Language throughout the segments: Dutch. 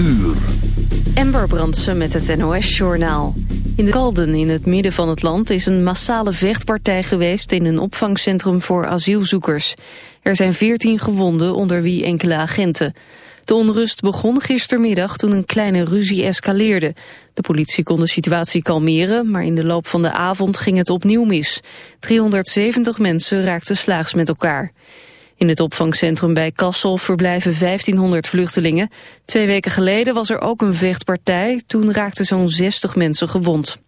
uur. Ember Brandsen met het NOS-journaal. In de Kalden in het midden van het land is een massale vechtpartij geweest... in een opvangcentrum voor asielzoekers. Er zijn veertien gewonden, onder wie enkele agenten. De onrust begon gistermiddag toen een kleine ruzie escaleerde. De politie kon de situatie kalmeren, maar in de loop van de avond ging het opnieuw mis. 370 mensen raakten slaags met elkaar. In het opvangcentrum bij Kassel verblijven 1500 vluchtelingen. Twee weken geleden was er ook een vechtpartij. Toen raakten zo'n 60 mensen gewond.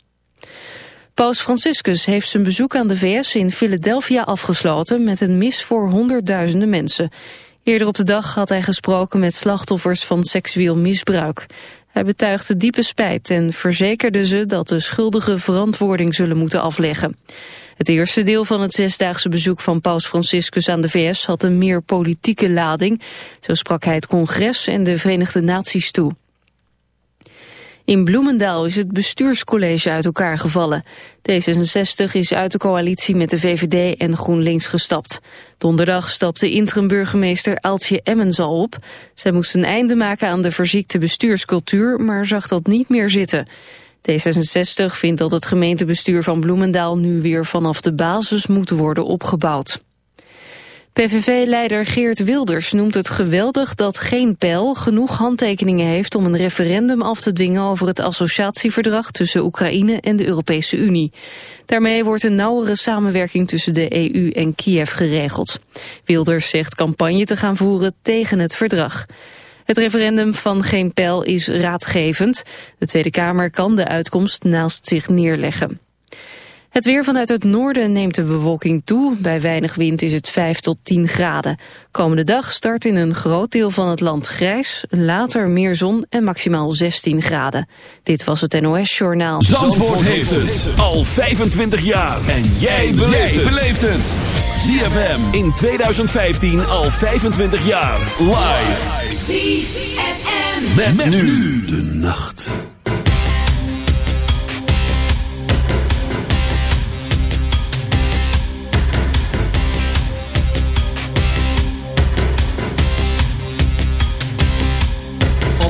Paus Franciscus heeft zijn bezoek aan de VS in Philadelphia afgesloten... met een mis voor honderdduizenden mensen. Eerder op de dag had hij gesproken met slachtoffers van seksueel misbruik. Hij betuigde diepe spijt en verzekerde ze dat de schuldigen verantwoording zullen moeten afleggen. Het eerste deel van het zesdaagse bezoek van paus Franciscus aan de VS had een meer politieke lading. Zo sprak hij het congres en de Verenigde Naties toe. In Bloemendaal is het bestuurscollege uit elkaar gevallen. D66 is uit de coalitie met de VVD en GroenLinks gestapt. Donderdag stapte interim-burgemeester Aaltje Emmens al op. Zij moest een einde maken aan de verziekte bestuurscultuur, maar zag dat niet meer zitten. D66 vindt dat het gemeentebestuur van Bloemendaal nu weer vanaf de basis moet worden opgebouwd. PVV-leider Geert Wilders noemt het geweldig dat geen pijl genoeg handtekeningen heeft om een referendum af te dwingen over het associatieverdrag tussen Oekraïne en de Europese Unie. Daarmee wordt een nauwere samenwerking tussen de EU en Kiev geregeld. Wilders zegt campagne te gaan voeren tegen het verdrag. Het referendum van Geen Pijl is raadgevend. De Tweede Kamer kan de uitkomst naast zich neerleggen. Het weer vanuit het noorden neemt de bewolking toe. Bij weinig wind is het 5 tot 10 graden. Komende dag start in een groot deel van het land grijs. Later meer zon en maximaal 16 graden. Dit was het NOS Journaal. Zandvoort, Zandvoort heeft het al 25 jaar. En jij beleeft het. ZFM in 2015 al 25 jaar. Live. ZFM. Met, met nu de nacht.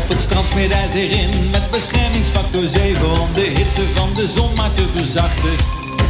het strand smeert hij zich in met beschermingsfactor 7 om de hitte van de zon maar te verzachten.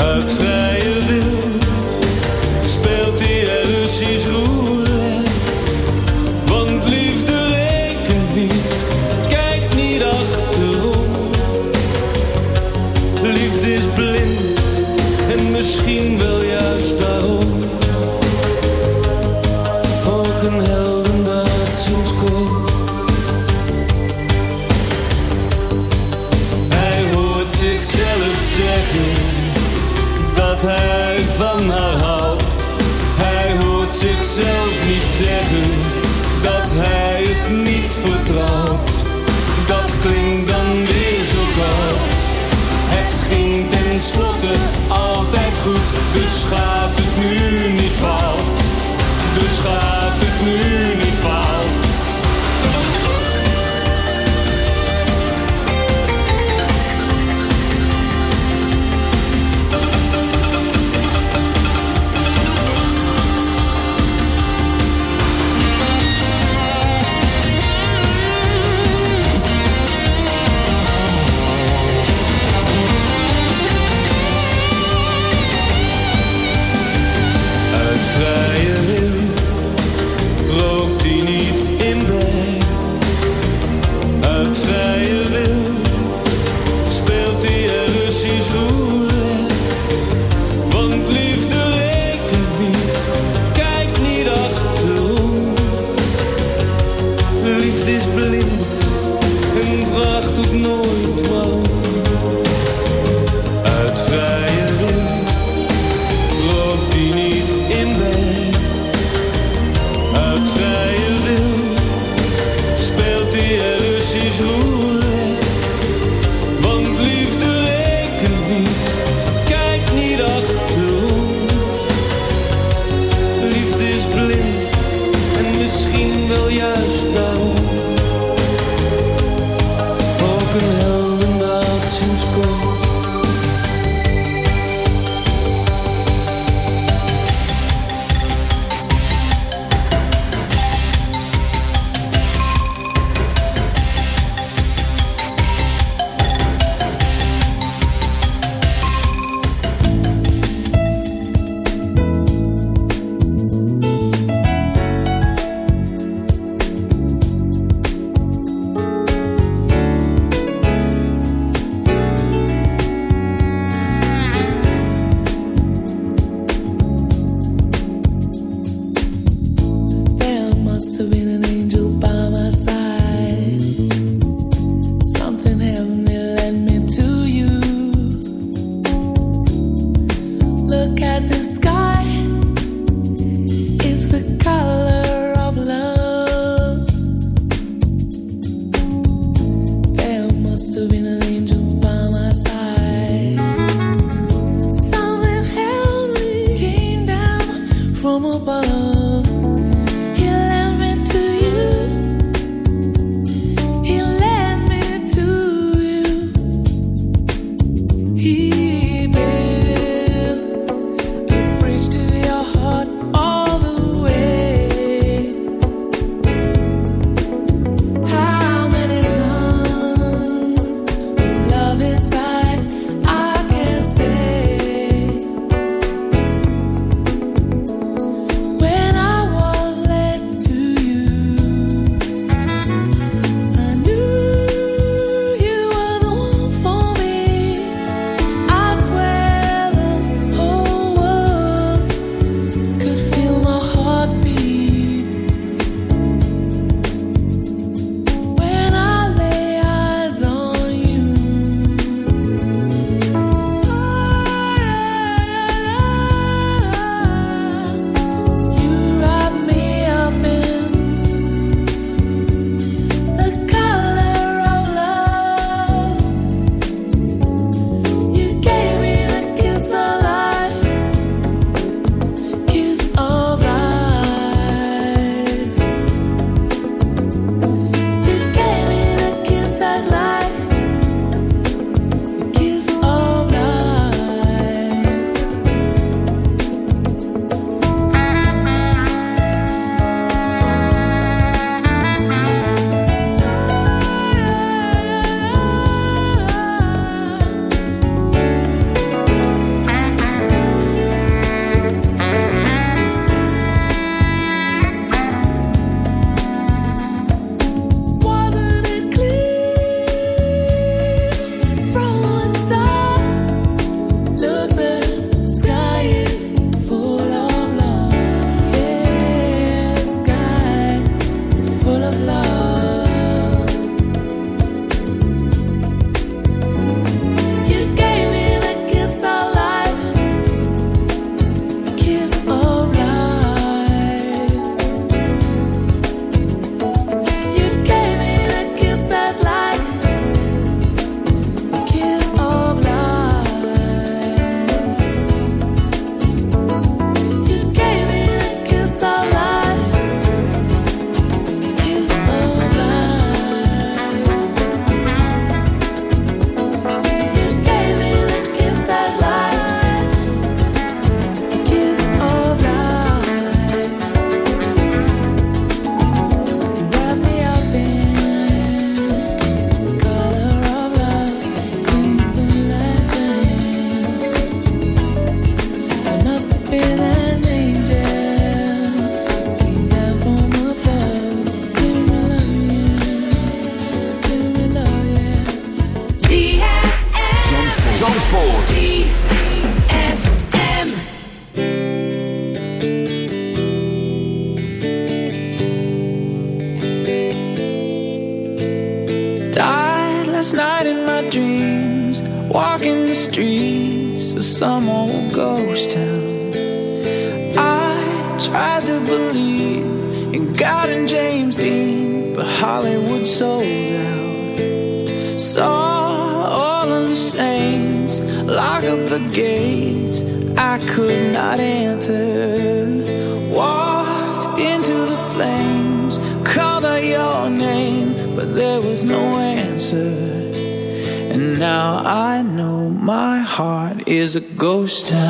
uit vrije wil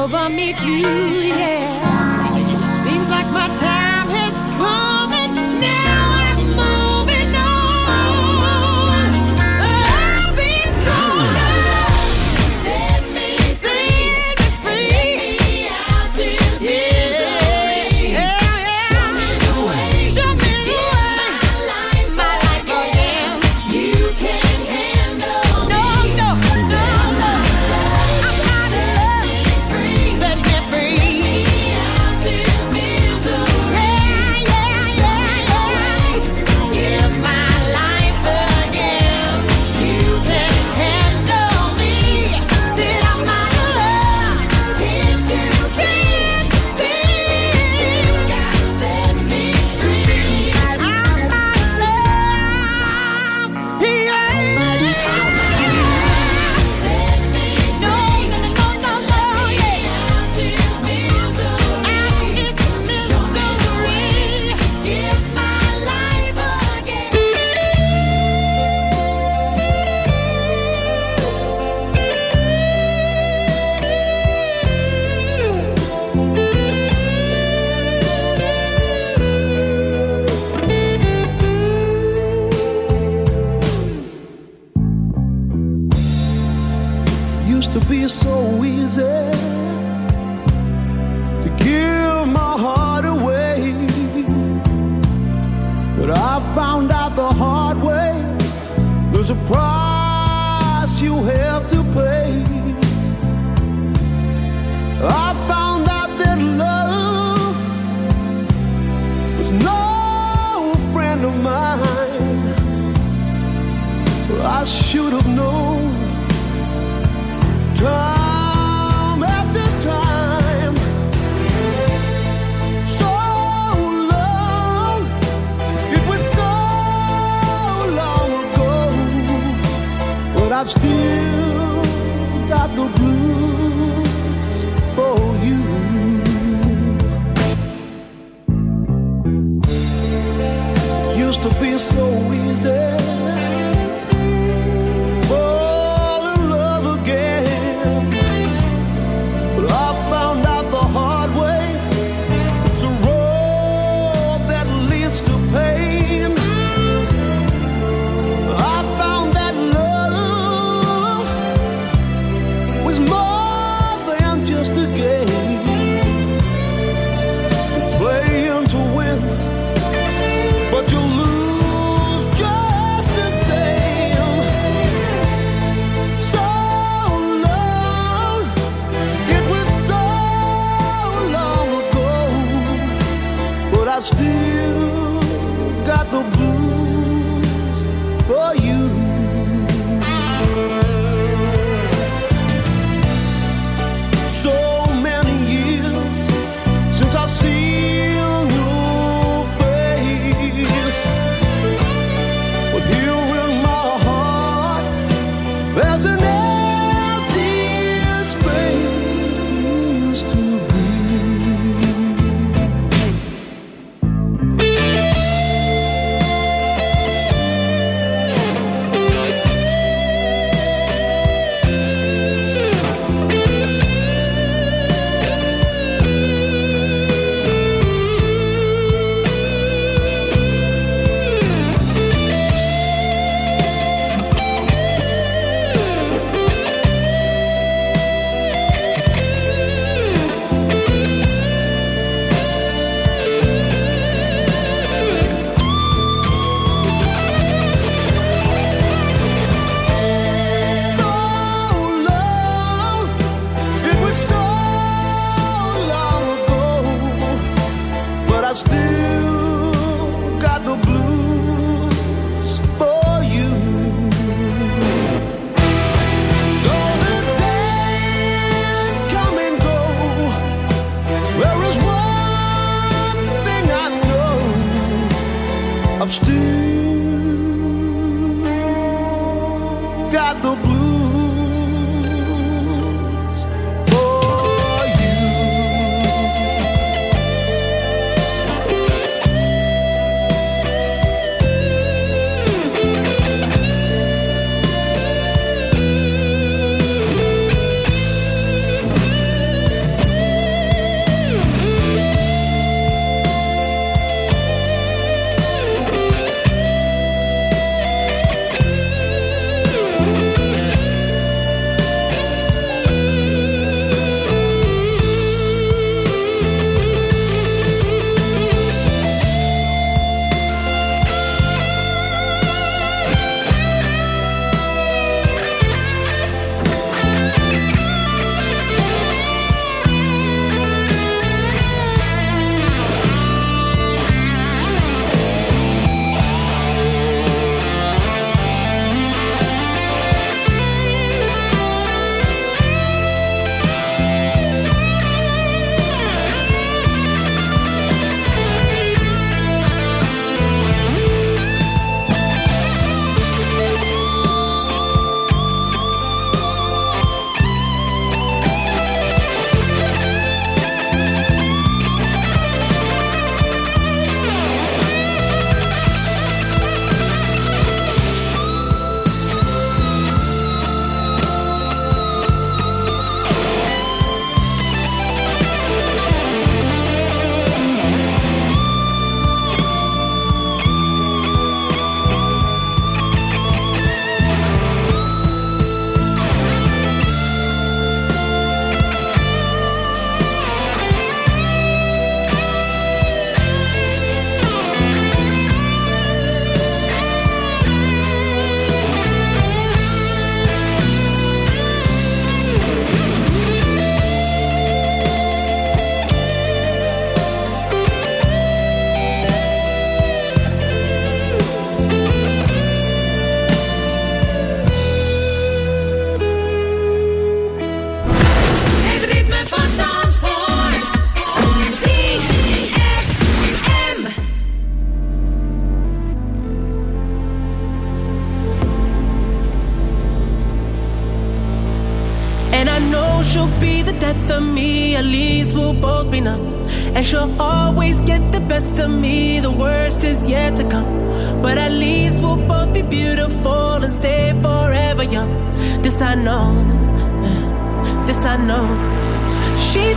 over me too, yeah. Seems like my time.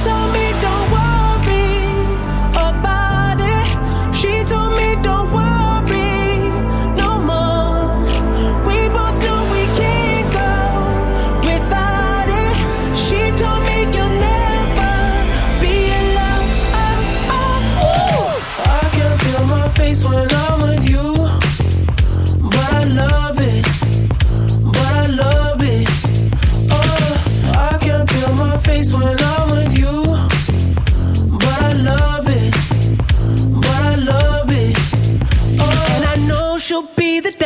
told me